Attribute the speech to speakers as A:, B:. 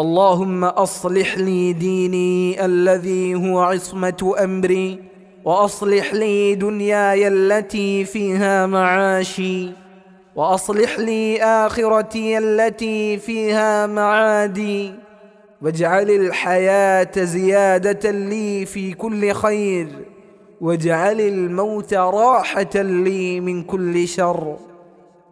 A: اللهم أصلح لي ديني الذي هو عصمة أمري وأصلح لي دنياي التي فيها معاشي وأصلح لي آخرتي التي فيها معادي. واجعل الحياة زيادة لي في كل خير واجعل الموت راحة لي من كل شر.